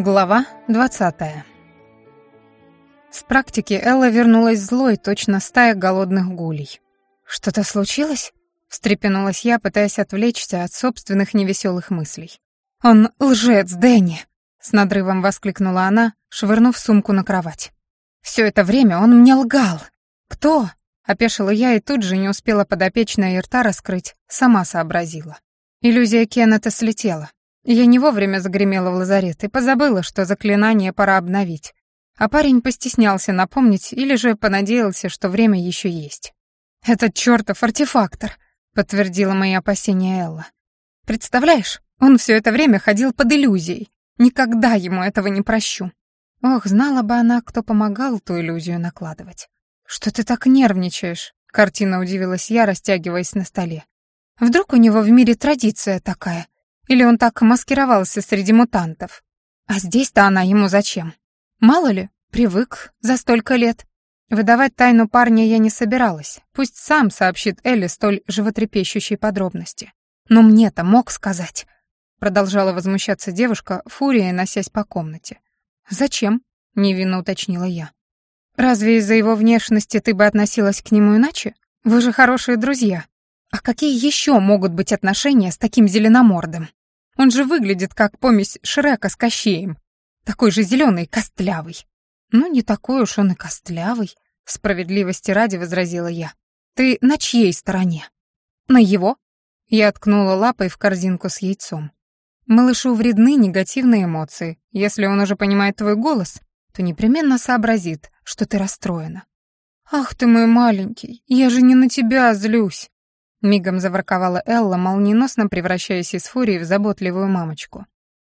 Глава 20. С практики Элла вернулась злой, точно стая голодных гулей. «Что-то случилось?» — встрепенулась я, пытаясь отвлечься от собственных невеселых мыслей. «Он лжец, Дэнни!» — с надрывом воскликнула она, швырнув сумку на кровать. «Все это время он мне лгал!» «Кто?» — опешила я и тут же не успела подопечная и рта раскрыть, сама сообразила. Иллюзия Кеннета слетела. Я не вовремя загремела в лазарет и позабыла, что заклинание пора обновить. А парень постеснялся напомнить или же понадеялся, что время еще есть. «Этот чертов артефактор», — подтвердила мои опасения Элла. «Представляешь, он все это время ходил под иллюзией. Никогда ему этого не прощу». Ох, знала бы она, кто помогал ту иллюзию накладывать. «Что ты так нервничаешь?» — картина удивилась я, растягиваясь на столе. «Вдруг у него в мире традиция такая — или он так маскировался среди мутантов? А здесь-то она ему зачем? Мало ли, привык за столько лет. Выдавать тайну парня я не собиралась. Пусть сам сообщит Элли столь животрепещущие подробности. Но мне-то мог сказать. Продолжала возмущаться девушка, фурией носясь по комнате. «Зачем?» — невинно уточнила я. «Разве из-за его внешности ты бы относилась к нему иначе? Вы же хорошие друзья. А какие еще могут быть отношения с таким зеленомордым?» Он же выглядит как помесь Шрека с Кощеем. Такой же зеленый, костлявый. Ну, не такой уж он и костлявый, справедливости ради возразила я. Ты на чьей стороне? На его? Я ткнула лапой в корзинку с яйцом. Малышу вредны негативные эмоции. Если он уже понимает твой голос, то непременно сообразит, что ты расстроена. «Ах ты мой маленький, я же не на тебя злюсь. Мигом заворковала Элла, молниеносно превращаясь из фурии в заботливую мамочку.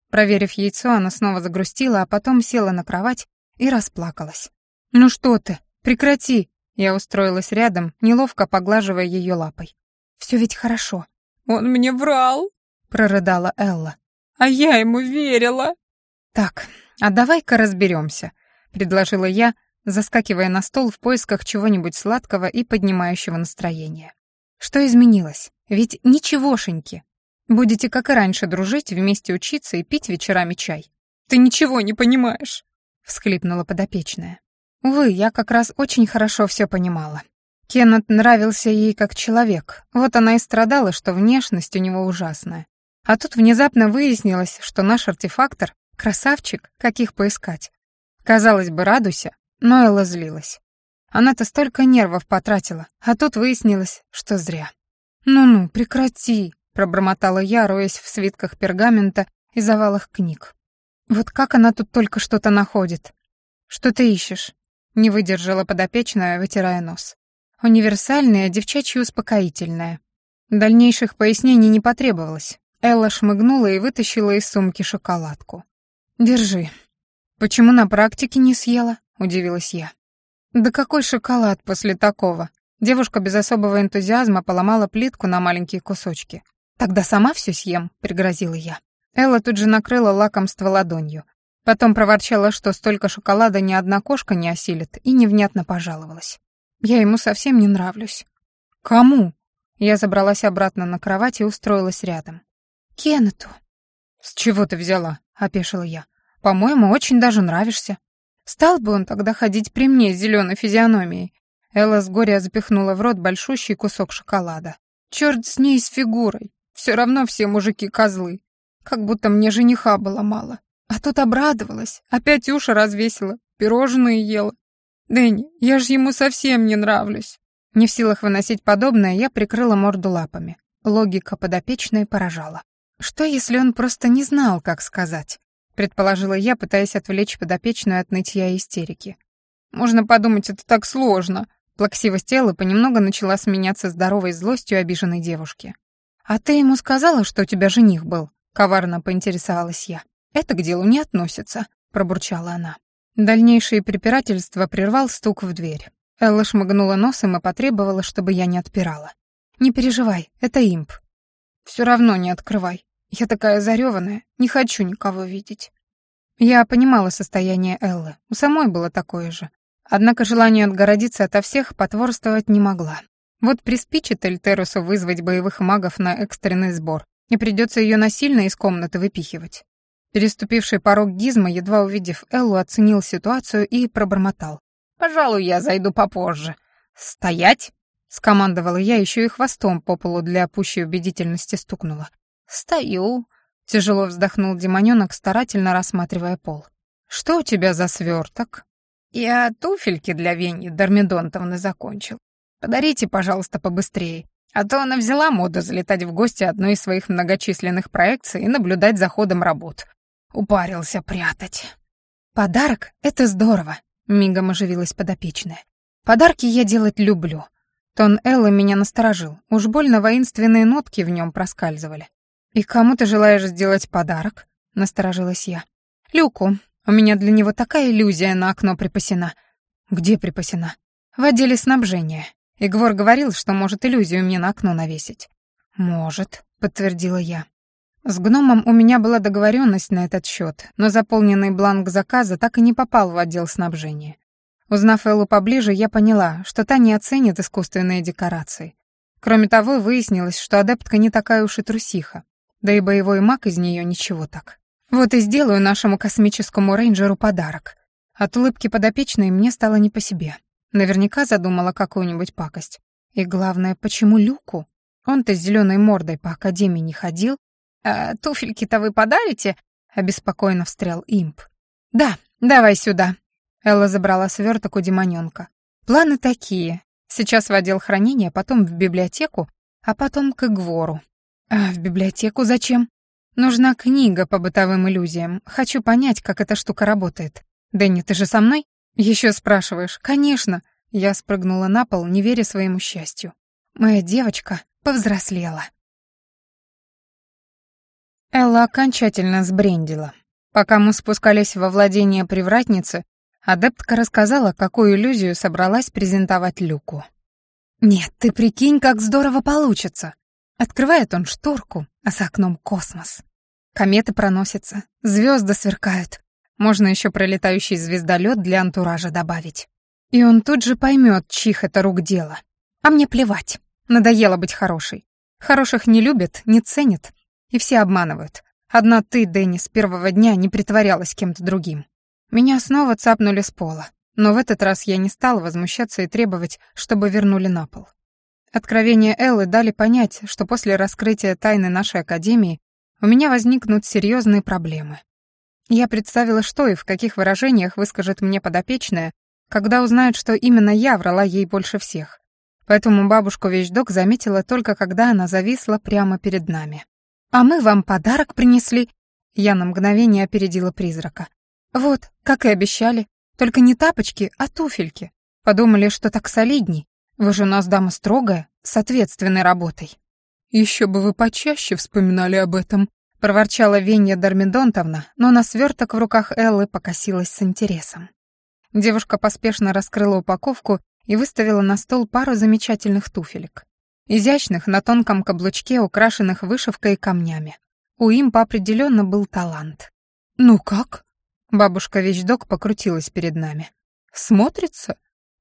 Проверив яйцо, она снова загрустила, а потом села на кровать и расплакалась. «Ну что ты? Прекрати!» Я устроилась рядом, неловко поглаживая ее лапой. «Все ведь хорошо». «Он мне врал!» — прорыдала Элла. «А я ему верила!» «Так, а давай-ка разберемся», — предложила я, заскакивая на стол в поисках чего-нибудь сладкого и поднимающего настроение. Что изменилось? Ведь ничегошеньки. Будете, как и раньше, дружить, вместе учиться и пить вечерами чай. Ты ничего не понимаешь, всхлипнула подопечная. Увы, я как раз очень хорошо все понимала. Кеннет нравился ей как человек. Вот она и страдала, что внешность у него ужасная. А тут внезапно выяснилось, что наш артефактор — красавчик, каких поискать. Казалось бы, радуйся, но Элла злилась. Она-то столько нервов потратила, а тут выяснилось, что зря. «Ну-ну, прекрати», — пробормотала я, роясь в свитках пергамента и завалах книг. «Вот как она тут только что-то находит?» «Что ты ищешь?» — не выдержала подопечная, вытирая нос. «Универсальное, девчачье успокоительное». Дальнейших пояснений не потребовалось. Элла шмыгнула и вытащила из сумки шоколадку. «Держи». «Почему на практике не съела?» — удивилась я. «Да какой шоколад после такого?» Девушка без особого энтузиазма поломала плитку на маленькие кусочки. «Тогда сама все съем», — пригрозила я. Элла тут же накрыла лакомство ладонью. Потом проворчала, что столько шоколада ни одна кошка не осилит, и невнятно пожаловалась. «Я ему совсем не нравлюсь». «Кому?» Я забралась обратно на кровать и устроилась рядом. «Кеннету». «С чего ты взяла?» — опешила я. «По-моему, очень даже нравишься». Стал бы он тогда ходить при мне с зеленой физиономией. Элла с горя запихнула в рот большущий кусок шоколада. Черт с ней, с фигурой. Все равно все мужики козлы. Как будто мне жениха было мало. А тут обрадовалась, опять уши развесила, пирожные ела. Дэнни, я ж ему совсем не нравлюсь. Не в силах выносить подобное, я прикрыла морду лапами. Логика подопечной поражала. Что, если он просто не знал, как сказать? Предположила я, пытаясь отвлечь подопечную от нытья и истерики. «Можно подумать, это так сложно». Плаксивость тела понемногу начала сменяться здоровой злостью обиженной девушки. «А ты ему сказала, что у тебя жених был?» — коварно поинтересовалась я. «Это к делу не относится», — пробурчала она. Дальнейшее препирательство прервал стук в дверь. Элла шмыгнула носом и потребовала, чтобы я не отпирала. «Не переживай, это имп». «Все равно не открывай», я такая зареванная, не хочу никого видеть. Я понимала состояние Эллы, у самой было такое же. Однако желание отгородиться ото всех потворствовать не могла. Вот приспичит Эльтерусу вызвать боевых магов на экстренный сбор, и придется ее насильно из комнаты выпихивать. Переступивший порог Гизма, едва увидев Эллу, оценил ситуацию и пробормотал. «Пожалуй, я зайду попозже». «Стоять!» — скомандовала я, еще и хвостом по полу для пущей убедительности стукнула. «Стою», — тяжело вздохнул демонёнок, старательно рассматривая пол. «Что у тебя за сверток?» «Я туфельки для Вени Дормидонтовны закончил. Подарите, пожалуйста, побыстрее. А то она взяла моду залетать в гости одной из своих многочисленных проекций и наблюдать за ходом работ. Упарился прятать. «Подарок — это здорово», — мигом оживилась подопечная. «Подарки я делать люблю». Тон Эллы меня насторожил. Уж больно воинственные нотки в нем проскальзывали. «И кому ты желаешь сделать подарок?» — насторожилась я. «Люку. У меня для него такая иллюзия на окно припасена». «Где припасена?» «В отделе снабжения. Игвор говорил, что может иллюзию мне на окно навесить. «Может», — подтвердила я. С гномом у меня была договоренность на этот счет, но заполненный бланк заказа так и не попал в отдел снабжения. Узнав Эллу поближе, я поняла, что та не оценит искусственные декорации. Кроме того, выяснилось, что адептка не такая уж и трусиха, да и боевой маг из нее ничего так. Вот и сделаю нашему космическому рейнджеру подарок. От улыбки подопечной мне стало не по себе. Наверняка задумала какую-нибудь пакость. И главное, почему Люку? Он-то с зеленой мордой по академии не ходил. А туфельки-то вы подарите? Обеспокоенно встрял имп. Да, давай сюда. Элла забрала сверток у демонёнка. Планы такие. Сейчас в отдел хранения, потом в библиотеку, а потом к Игвору. А в библиотеку зачем? Нужна книга по бытовым иллюзиям. Хочу понять, как эта штука работает. Дэнни, ты же со мной? Еще спрашиваешь? Конечно. Я спрыгнула на пол, не веря своему счастью. Моя девочка повзрослела. Элла окончательно сбрендила. Пока мы спускались во владение привратницы, адептка рассказала, какую иллюзию собралась презентовать Люку. «Нет, ты прикинь, как здорово получится!» Открывает он шторку, а за окном космос. Кометы проносятся, звезды сверкают, можно еще пролетающий звездолет для антуража добавить. И он тут же поймет, чьих это рук дело. А мне плевать. Надоело быть хорошей. Хороших не любят, не ценят. И все обманывают. Одна ты, Дэнни, с первого дня не притворялась кем-то другим. Меня снова цапнули с пола. Но в этот раз я не стала возмущаться и требовать, чтобы вернули на пол. Откровения Эллы дали понять, что после раскрытия тайны нашей академии у меня возникнут серьезные проблемы. Я представила, что и в каких выражениях выскажет мне подопечная, когда узнает, что именно я врала ей больше всех. Поэтому бабушку вещдок заметила только когда она зависла прямо перед нами. «А мы вам подарок принесли», — я на мгновение опередила призрака. «Вот, как и обещали, только не тапочки, а туфельки. Подумали, что так солидней. Вы же у нас дама строгая, с ответственной работой». «Еще бы вы почаще вспоминали об этом», проворчала Венья Дармидонтовна, но на сверток в руках Эллы покосилась с интересом. Девушка поспешно раскрыла упаковку и выставила на стол пару замечательных туфелек. Изящных, на тонком каблучке, украшенных вышивкой и камнями. У импа определенно был талант. «Ну как?» Бабушка Вещдок покрутилась перед нами. «Смотрится?»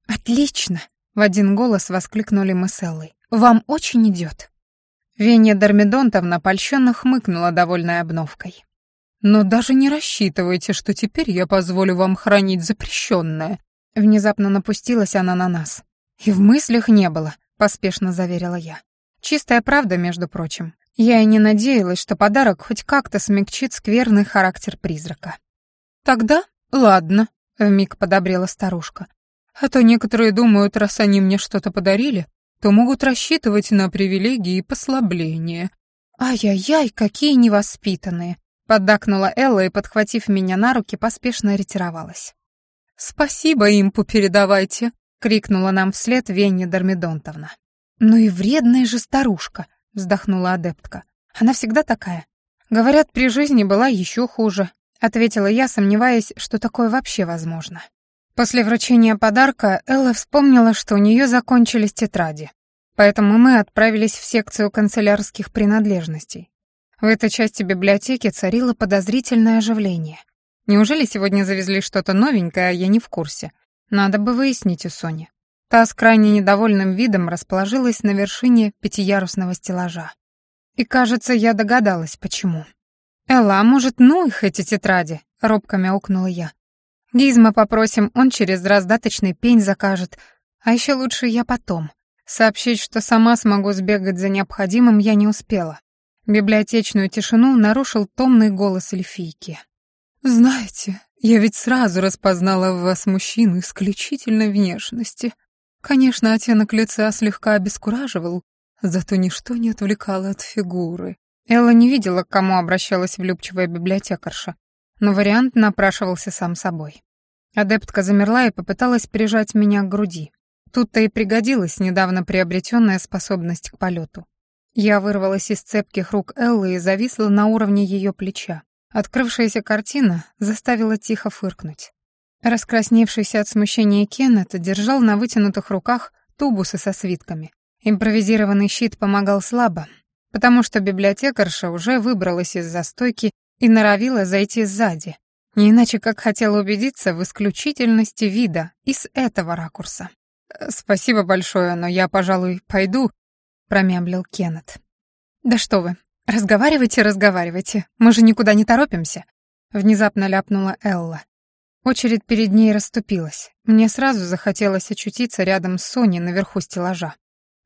«Отлично!» — в один голос воскликнули мы с Эллой. «Вам очень идет!» Венья Дормидонтовна польщенно хмыкнула довольной обновкой. «Но даже не рассчитывайте, что теперь я позволю вам хранить запрещенное». Внезапно напустилась она на нас. «И в мыслях не было», — поспешно заверила я. «Чистая правда, между прочим. Я и не надеялась, что подарок хоть как-то смягчит скверный характер призрака». «Тогда ладно», — вмиг подобрела старушка. «А то некоторые думают, раз они мне что-то подарили, то могут рассчитывать на привилегии и послабления. «Ай-яй-яй, какие невоспитанные!» — поддакнула Элла и, подхватив меня на руки, поспешно ретировалась. «Спасибо импу передавайте!» — крикнула нам вслед Венни Дормидонтовна. «Ну и вредная же старушка!» — вздохнула адептка. «Она всегда такая. Говорят, при жизни была еще хуже», — ответила я, сомневаясь, что такое вообще возможно. После вручения подарка Элла вспомнила, что у нее закончились тетради. Поэтому мы отправились в секцию канцелярских принадлежностей. В этой части библиотеки царило подозрительное оживление. Неужели сегодня завезли что-то новенькое, а я не в курсе? Надо бы выяснить у Сони. Та с крайне недовольным видом расположилась на вершине пятиярусного стеллажа. И, кажется, я догадалась, почему. «Элла, а может, ну их эти тетради?» — робко мяукнула я. «Гизма попросим, он через раздаточный пень закажет. А еще лучше я потом. Сообщить, что сама смогу сбегать за необходимым, я не успела. Библиотечную тишину нарушил томный голос эльфийки. «Знаете, я ведь сразу распознала в вас мужчину исключительной внешности. Конечно, оттенок лица слегка обескураживал, зато ничто не отвлекало от фигуры. Элла не видела, к кому обращалась влюбчивая библиотекарша, но вариант напрашивался сам собой. Адептка замерла и попыталась прижать меня к груди. Тут-то и пригодилась недавно приобретенная способность к полету. Я вырвалась из цепких рук Эллы и зависла на уровне ее плеча. Открывшаяся картина заставила тихо фыркнуть. Раскрасневшийся от смущения Кеннет держал на вытянутых руках тубусы со свитками. Импровизированный щит помогал слабо, потому что библиотекарша уже выбралась из застойки и норовила зайти сзади, не иначе как хотела убедиться в исключительности вида и с этого ракурса. «Э, «Спасибо большое, но я, пожалуй, пойду», — промямлил Кеннет. «Да что вы, «Разговаривайте, разговаривайте, мы же никуда не торопимся», — внезапно ляпнула Элла. Очередь перед ней расступилась. Мне сразу захотелось очутиться рядом с Соней наверху стеллажа.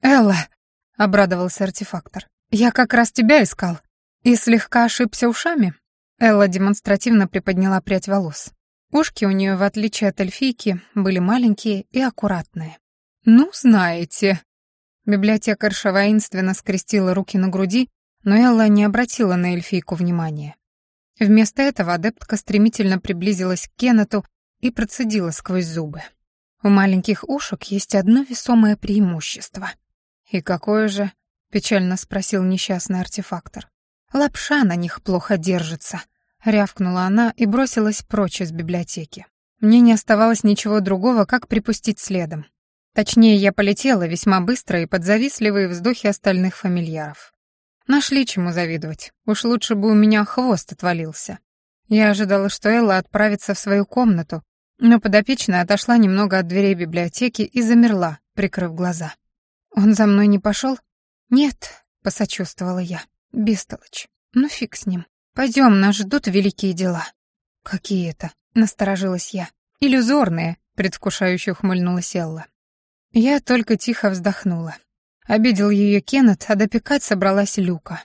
«Элла!» — обрадовался артефактор. «Я как раз тебя искал. И слегка ошибся ушами?» Элла демонстративно приподняла прядь волос. Ушки у нее, в отличие от эльфийки, были маленькие и аккуратные. «Ну, знаете...» Библиотекарша воинственно скрестила руки на груди но Элла не обратила на эльфийку внимания. Вместо этого адептка стремительно приблизилась к Кеннету и процедила сквозь зубы. У маленьких ушек есть одно весомое преимущество. «И какое же?» — печально спросил несчастный артефактор. «Лапша на них плохо держится», — рявкнула она и бросилась прочь из библиотеки. Мне не оставалось ничего другого, как припустить следом. Точнее, я полетела весьма быстро и под завистливые вздохи остальных фамильяров. Нашли чему завидовать. Уж лучше бы у меня хвост отвалился. Я ожидала, что Элла отправится в свою комнату, но подопечная отошла немного от дверей библиотеки и замерла, прикрыв глаза. «Он за мной не пошел? «Нет», — посочувствовала я. «Бестолочь. Ну фиг с ним. Пойдем, нас ждут великие дела». «Какие это?» — насторожилась я. «Иллюзорные», — предвкушающе ухмыльнулась Элла. Я только тихо вздохнула. Обидел ее Кеннет, а допекать собралась Люка.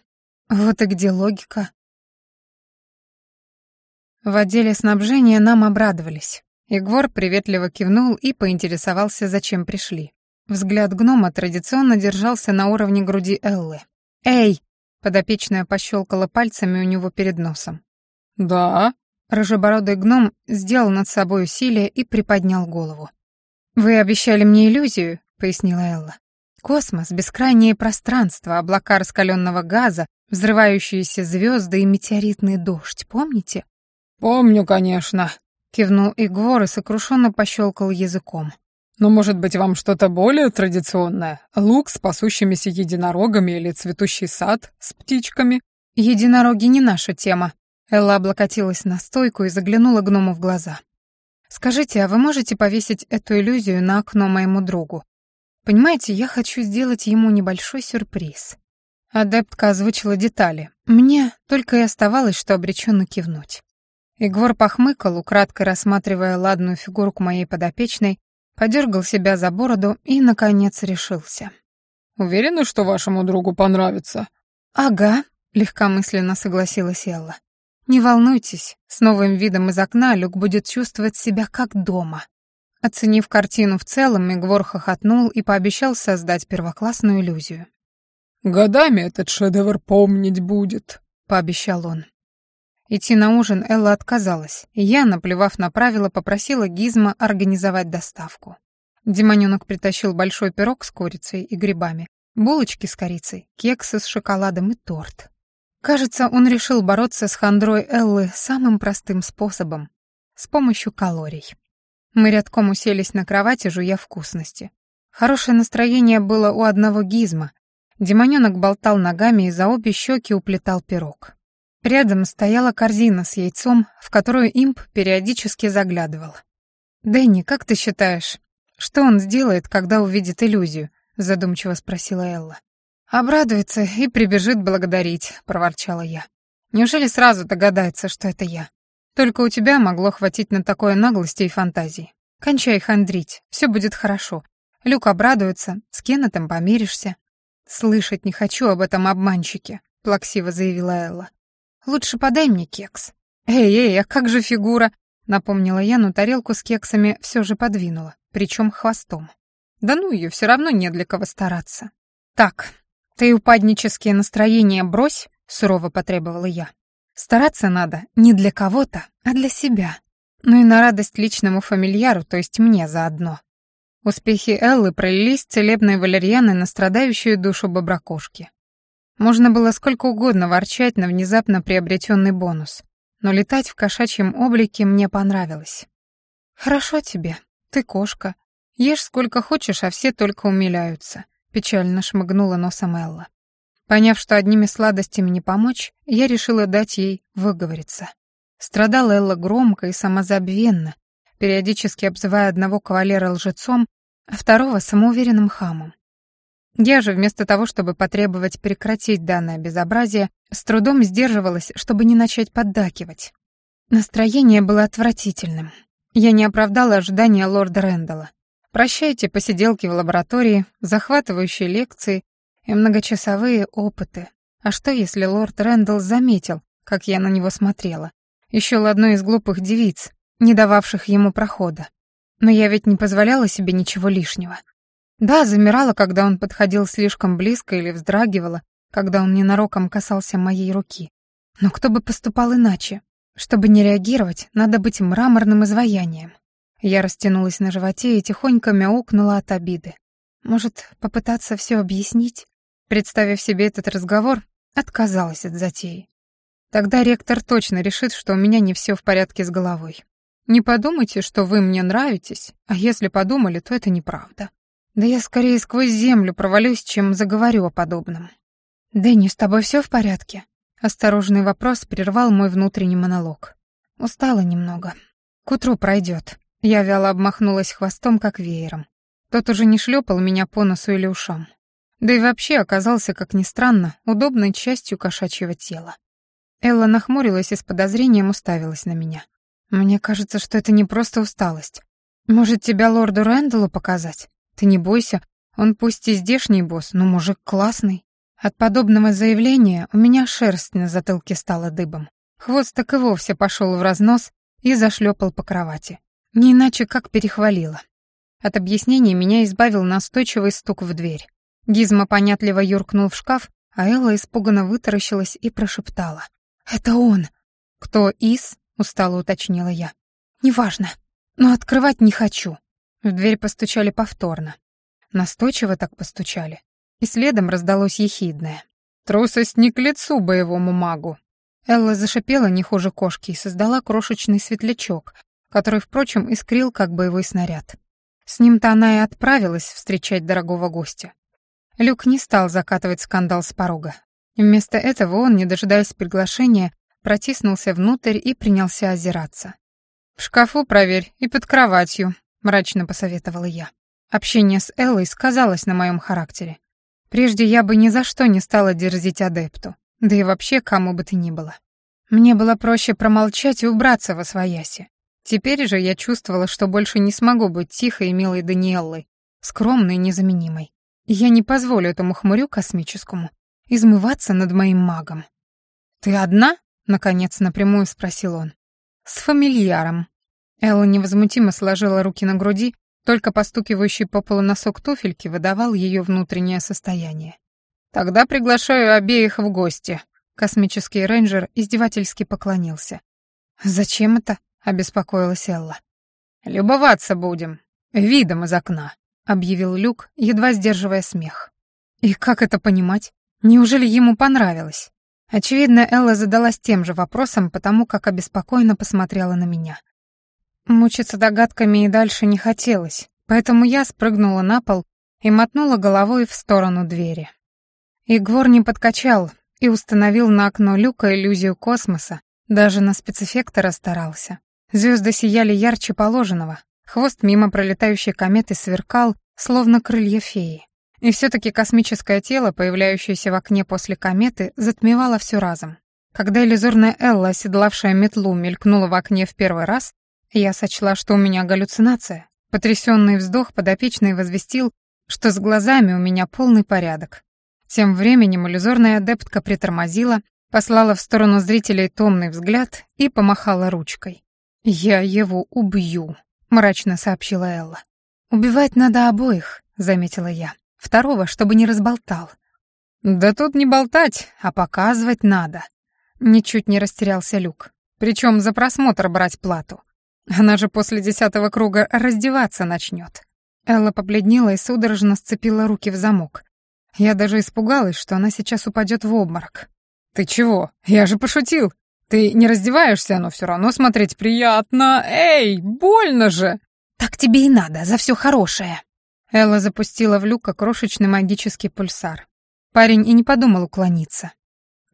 Вот и где логика. В отделе снабжения нам обрадовались. Игвор приветливо кивнул и поинтересовался, зачем пришли. Взгляд гнома традиционно держался на уровне груди Эллы. «Эй!» — подопечная пощелкала пальцами у него перед носом. «Да?» Рыжебородый гном сделал над собой усилие и приподнял голову. «Вы обещали мне иллюзию», — пояснила Элла. Космос, бескрайнее пространство, облака раскаленного газа, взрывающиеся звезды и метеоритный дождь, помните? «Помню, конечно», — кивнул Игвор и сокрушенно пощелкал языком. «Но, может быть, вам что-то более традиционное? Лук с пасущимися единорогами или цветущий сад с птичками?» «Единороги не наша тема», — Элла облокотилась на стойку и заглянула гному в глаза. «Скажите, а вы можете повесить эту иллюзию на окно моему другу? Понимаете, я хочу сделать ему небольшой сюрприз. Адептка озвучила детали. Мне только и оставалось, что обреченно кивнуть. Игвор похмыкал, украдкой рассматривая ладную фигурку моей подопечной, подергал себя за бороду и, наконец, решился. «Уверена, что вашему другу понравится?» «Ага», — легкомысленно согласилась Элла. «Не волнуйтесь, с новым видом из окна Люк будет чувствовать себя как дома. Оценив картину в целом, Мегвор хохотнул и пообещал создать первоклассную иллюзию. «Годами этот шедевр помнить будет», — пообещал он. Идти на ужин Элла отказалась, я, наплевав на правила, попросила Гизма организовать доставку. Демонёнок притащил большой пирог с курицей и грибами, булочки с корицей, кексы с шоколадом и торт. Кажется, он решил бороться с хандрой Эллы самым простым способом — с помощью калорий. Мы рядком уселись на кровати, жуя вкусности. Хорошее настроение было у одного гизма. Демонёнок болтал ногами и за обе щеки уплетал пирог. Рядом стояла корзина с яйцом, в которую имп периодически заглядывал. «Дэнни, как ты считаешь, что он сделает, когда увидит иллюзию?» — задумчиво спросила Элла. «Обрадуется и прибежит благодарить», — проворчала я. Неужели сразу догадается, что это я? Только у тебя могло хватить на такое наглости и фантазии. Кончай хандрить, все будет хорошо. Люк обрадуется, с Кеннетом помиришься. Слышать не хочу об этом обманщике, плаксиво заявила Элла. Лучше подай мне кекс. Эй, эй, а как же фигура? Напомнила я, но тарелку с кексами все же подвинула, причем хвостом. Да ну ее, все равно не для кого стараться. Так, ты упаднические настроения брось, сурово потребовала я. Стараться надо не для кого-то, а для себя. Ну и на радость личному фамильяру, то есть мне заодно. Успехи Эллы пролились целебной валерьяной на страдающую душу боброкошки. Можно было сколько угодно ворчать на внезапно приобретенный бонус, но летать в кошачьем облике мне понравилось. «Хорошо тебе, ты кошка. Ешь сколько хочешь, а все только умиляются», — печально шмыгнула носом Элла. Поняв, что одними сладостями не помочь, я решила дать ей выговориться. Страдала Элла громко и самозабвенно, периодически обзывая одного кавалера лжецом, а второго самоуверенным хамом. Я же вместо того, чтобы потребовать прекратить данное безобразие, с трудом сдерживалась, чтобы не начать поддакивать. Настроение было отвратительным. Я не оправдала ожидания лорда Рэндалла. Прощайте посиделки в лаборатории, захватывающие лекции и многочасовые опыты. А что, если лорд Рэндалл заметил, как я на него смотрела? Еще одной из глупых девиц, не дававших ему прохода. Но я ведь не позволяла себе ничего лишнего. Да, замирала, когда он подходил слишком близко или вздрагивала, когда он ненароком касался моей руки. Но кто бы поступал иначе? Чтобы не реагировать, надо быть мраморным изваянием. Я растянулась на животе и тихонько мяукнула от обиды. Может, попытаться все объяснить? Представив себе этот разговор, отказалась от затеи. Тогда ректор точно решит, что у меня не все в порядке с головой. Не подумайте, что вы мне нравитесь, а если подумали, то это неправда. Да я скорее сквозь землю провалюсь, чем заговорю о подобном. «Дэнни, с тобой все в порядке?» Осторожный вопрос прервал мой внутренний монолог. Устала немного. К утру пройдет. Я вяло обмахнулась хвостом, как веером. Тот уже не шлепал меня по носу или ушам. Да и вообще оказался, как ни странно, удобной частью кошачьего тела. Элла нахмурилась и с подозрением уставилась на меня. Мне кажется, что это не просто усталость. Может, тебя лорду Рэндаллу показать? Ты не бойся, он пусть и здешний босс, но мужик классный. От подобного заявления у меня шерсть на затылке стала дыбом. Хвост так и вовсе пошел в разнос и зашлепал по кровати. Не иначе как перехвалило. От объяснений меня избавил настойчивый стук в дверь. Гизма понятливо юркнул в шкаф, а Элла испуганно вытаращилась и прошептала. «Это он!» «Кто из?» устало уточнила я. Неважно, но открывать не хочу. В дверь постучали повторно. Настойчиво так постучали. И следом раздалось ехидное. «Трусость не к лицу боевому магу!» Элла зашипела не хуже кошки и создала крошечный светлячок, который, впрочем, искрил, как боевой снаряд. С ним-то она и отправилась встречать дорогого гостя. Люк не стал закатывать скандал с порога. Вместо этого он, не дожидаясь приглашения, протиснулся внутрь и принялся озираться. «В шкафу проверь и под кроватью», — мрачно посоветовала я. Общение с Эллой сказалось на моем характере. Прежде я бы ни за что не стала дерзить адепту, да и вообще кому бы ты ни было. Мне было проще промолчать и убраться во свояси. Теперь же я чувствовала, что больше не смогу быть тихой и милой Даниэллой, скромной и незаменимой. я не позволю этому хмурю космическому измываться над моим магом. «Ты одна?» Наконец напрямую спросил он. «С фамильяром». Элла невозмутимо сложила руки на груди, только постукивающий по полу носок туфельки выдавал ее внутреннее состояние. «Тогда приглашаю обеих в гости», — космический рейнджер издевательски поклонился. «Зачем это?» — обеспокоилась Элла. «Любоваться будем. Видом из окна», — объявил Люк, едва сдерживая смех. «И как это понимать? Неужели ему понравилось?» Очевидно, Элла задалась тем же вопросом, потому как обеспокоенно посмотрела на меня. Мучиться догадками и дальше не хотелось, поэтому я спрыгнула на пол и мотнула головой в сторону двери. Игвор не подкачал и установил на окно люка иллюзию космоса, даже на спецэффекты старался. Звезды сияли ярче положенного, хвост мимо пролетающей кометы сверкал, словно крылья феи. И все-таки космическое тело, появляющееся в окне после кометы, затмевало все разом. Когда иллюзорная Элла, оседлавшая метлу, мелькнула в окне в первый раз, я сочла, что у меня галлюцинация. Потрясенный вздох подопечный возвестил, что с глазами у меня полный порядок. Тем временем иллюзорная адептка притормозила, послала в сторону зрителей томный взгляд и помахала ручкой. «Я его убью», — мрачно сообщила Элла. «Убивать надо обоих», — заметила я. «Второго, чтобы не разболтал». «Да тут не болтать, а показывать надо», — ничуть не растерялся Люк. «Причем за просмотр брать плату. Она же после десятого круга раздеваться начнет». Элла побледнела и судорожно сцепила руки в замок. Я даже испугалась, что она сейчас упадет в обморок. «Ты чего? Я же пошутил. Ты не раздеваешься, но все равно смотреть приятно. Эй, больно же!» «Так тебе и надо, за все хорошее!» Элла запустила в люка крошечный магический пульсар. Парень и не подумал уклониться.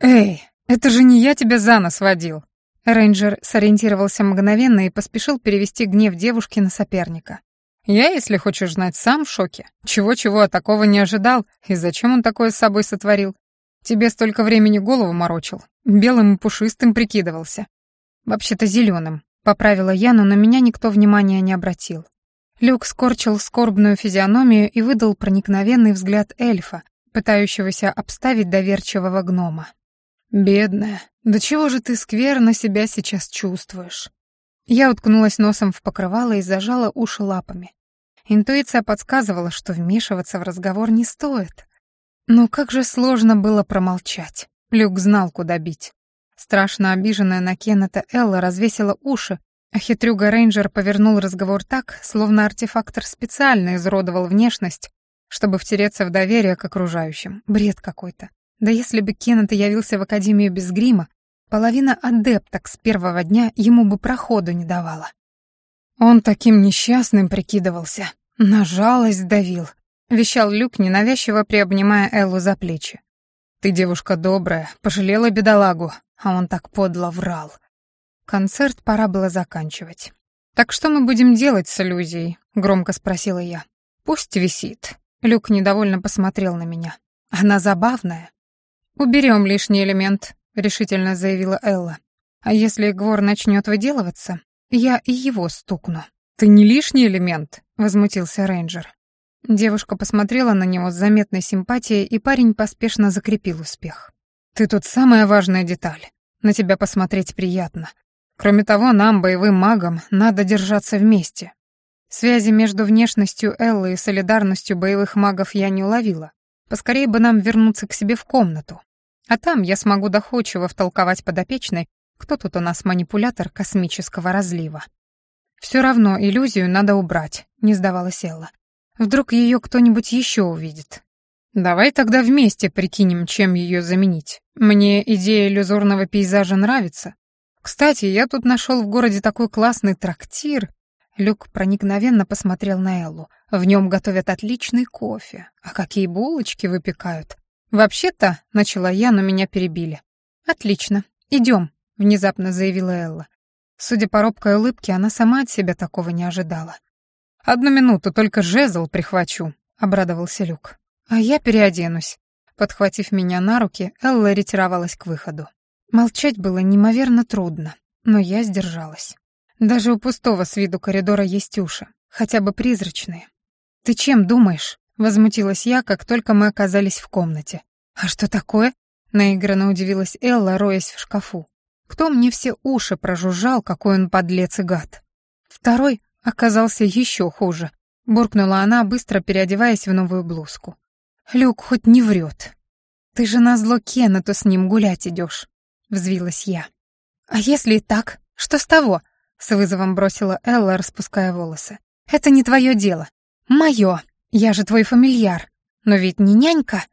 «Эй, это же не я тебя за нос водил!» Рейнджер сориентировался мгновенно и поспешил перевести гнев девушки на соперника. «Я, если хочешь знать, сам в шоке. Чего-чего, а такого не ожидал. И зачем он такое с собой сотворил? Тебе столько времени голову морочил. Белым и пушистым прикидывался. Вообще-то зеленым. Поправила я, но на меня никто внимания не обратил. Люк скорчил скорбную физиономию и выдал проникновенный взгляд эльфа, пытающегося обставить доверчивого гнома. «Бедная, да чего же ты скверно себя сейчас чувствуешь?» Я уткнулась носом в покрывало и зажала уши лапами. Интуиция подсказывала, что вмешиваться в разговор не стоит. Но как же сложно было промолчать. Люк знал, куда бить. Страшно обиженная на Кеннета Элла развесила уши, а хитрюга Рейнджер повернул разговор так, словно артефактор специально изродовал внешность, чтобы втереться в доверие к окружающим. Бред какой-то. Да если бы Кеннет явился в Академию без грима, половина адепток с первого дня ему бы проходу не давала. Он таким несчастным прикидывался, на жалость давил, — вещал Люк, ненавязчиво приобнимая Эллу за плечи. «Ты девушка добрая, пожалела бедолагу, а он так подло врал». Концерт пора было заканчивать. «Так что мы будем делать с иллюзией?» — громко спросила я. «Пусть висит». Люк недовольно посмотрел на меня. «Она забавная». «Уберем лишний элемент», — решительно заявила Элла. «А если Гвор начнет выделываться, я и его стукну». «Ты не лишний элемент», — возмутился рейнджер. Девушка посмотрела на него с заметной симпатией, и парень поспешно закрепил успех. «Ты тут самая важная деталь. На тебя посмотреть приятно. Кроме того, нам, боевым магам, надо держаться вместе». Связи между внешностью Эллы и солидарностью боевых магов я не уловила. Поскорее бы нам вернуться к себе в комнату. А там я смогу доходчиво втолковать подопечной, кто тут у нас манипулятор космического разлива. «Все равно иллюзию надо убрать», — не сдавалась Элла. Вдруг ее кто-нибудь еще увидит. Давай тогда вместе прикинем, чем ее заменить. Мне идея иллюзорного пейзажа нравится. Кстати, я тут нашел в городе такой классный трактир. Люк проникновенно посмотрел на Эллу. В нем готовят отличный кофе. А какие булочки выпекают. Вообще-то, начала я, но меня перебили. Отлично. Идем, внезапно заявила Элла. Судя по робкой улыбке, она сама от себя такого не ожидала. «Одну минуту, только жезл прихвачу», — обрадовался Люк. «А я переоденусь». Подхватив меня на руки, Элла ретировалась к выходу. Молчать было неимоверно трудно, но я сдержалась. Даже у пустого с виду коридора есть уши, хотя бы призрачные. «Ты чем думаешь?» — возмутилась я, как только мы оказались в комнате. «А что такое?» — наигранно удивилась Элла, роясь в шкафу. «Кто мне все уши прожужжал, какой он подлец и гад?» Второй оказался еще хуже. Буркнула она, быстро переодеваясь в новую блузку. «Люк хоть не врет. Ты же назло Кеннету с ним гулять идешь», — взвилась я. «А если и так, что с того?» — с вызовом бросила Элла, распуская волосы. «Это не твое дело. Мое. Я же твой фамильяр. Но ведь не нянька».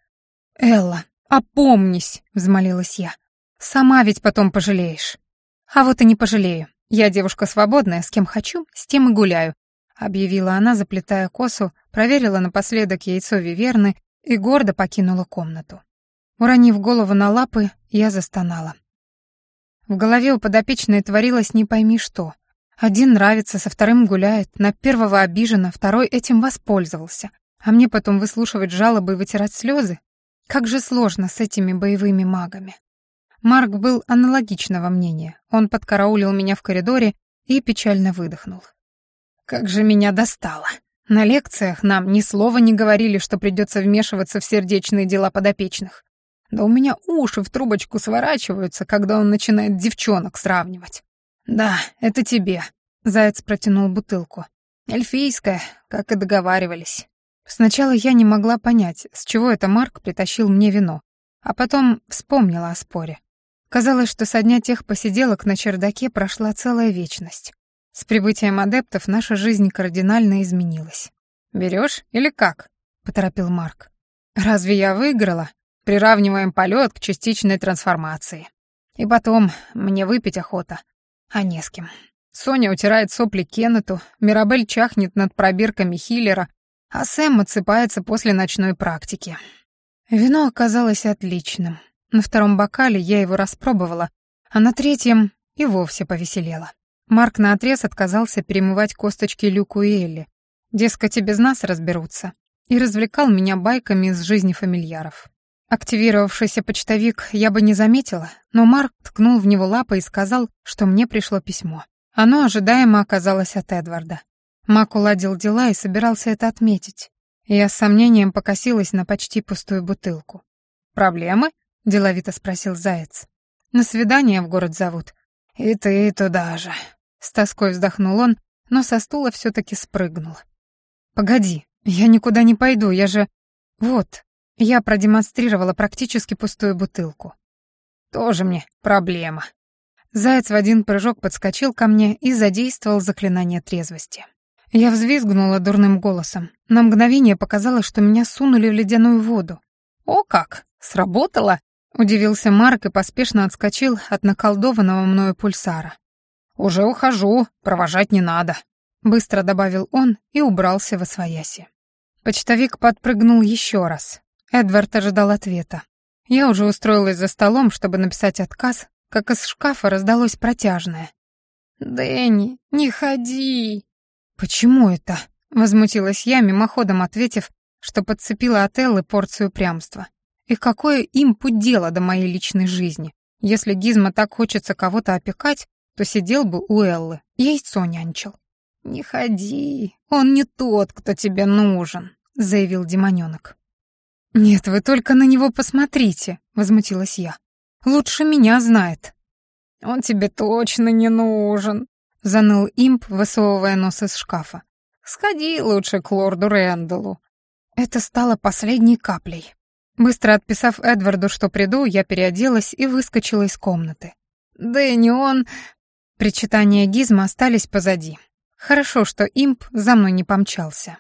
«Элла, опомнись», — взмолилась я. «Сама ведь потом пожалеешь». «А вот и не пожалею. «Я девушка свободная, с кем хочу, с тем и гуляю», — объявила она, заплетая косу, проверила напоследок яйцо Виверны и гордо покинула комнату. Уронив голову на лапы, я застонала. В голове у подопечной творилось не пойми что. Один нравится, со вторым гуляет, на первого обижена, второй этим воспользовался. А мне потом выслушивать жалобы и вытирать слезы? Как же сложно с этими боевыми магами. Марк был аналогичного мнения. Он подкараулил меня в коридоре и печально выдохнул. «Как же меня достало! На лекциях нам ни слова не говорили, что придется вмешиваться в сердечные дела подопечных. Да у меня уши в трубочку сворачиваются, когда он начинает девчонок сравнивать. Да, это тебе». Заяц протянул бутылку. «Эльфийская, как и договаривались». Сначала я не могла понять, с чего это Марк притащил мне вино, а потом вспомнила о споре. Казалось, что со дня тех посиделок на чердаке прошла целая вечность. С прибытием адептов наша жизнь кардинально изменилась. «Берешь или как?» — поторопил Марк. «Разве я выиграла? Приравниваем полет к частичной трансформации. И потом, мне выпить охота, а не с кем. Соня утирает сопли Кеннету, Мирабель чахнет над пробирками Хиллера, а Сэм отсыпается после ночной практики. Вино оказалось отличным. На втором бокале я его распробовала, а на третьем и вовсе повеселела. Марк наотрез отказался перемывать косточки Люку и Элли. Дескать, и без нас разберутся. И развлекал меня байками из жизни фамильяров. Активировавшийся почтовик я бы не заметила, но Марк ткнул в него лапой и сказал, что мне пришло письмо. Оно ожидаемо оказалось от Эдварда. Мак уладил дела и собирался это отметить. Я с сомнением покосилась на почти пустую бутылку. «Проблемы?» — деловито спросил Заяц. «На свидание в город зовут». «И ты туда же». С тоской вздохнул он, но со стула все-таки спрыгнул. «Погоди, я никуда не пойду, я же...» «Вот». Я продемонстрировала практически пустую бутылку. «Тоже мне проблема». Заяц в один прыжок подскочил ко мне и задействовал заклинание трезвости. Я взвизгнула дурным голосом. На мгновение показалось, что меня сунули в ледяную воду. «О как! Сработало!» — удивился Марк и поспешно отскочил от наколдованного мною пульсара. «Уже ухожу, провожать не надо», — быстро добавил он и убрался во свояси. Почтовик подпрыгнул еще раз. Эдвард ожидал ответа. Я уже устроилась за столом, чтобы написать отказ, как из шкафа раздалось протяжное. «Дэнни, не ходи!» «Почему это?» — возмутилась я, мимоходом ответив, что подцепила от Эллы порцию прямства. И какое им путь дело до моей личной жизни? Если Гизма так хочется кого-то опекать, то сидел бы у Эллы, яйцо нянчил. «Не ходи, он не тот, кто тебе нужен», — заявил демонёнок. «Нет, вы только на него посмотрите», — возмутилась я. «Лучше меня знает». «Он тебе точно не нужен», — заныл имп, высовывая нос из шкафа. «Сходи лучше к лорду Рэндаллу». Это стало последней каплей. Быстро отписав Эдварду, что приду, я переоделась и выскочила из комнаты. «Дэнни, он...» Причитания Гизма остались позади. Хорошо, что имп за мной не помчался.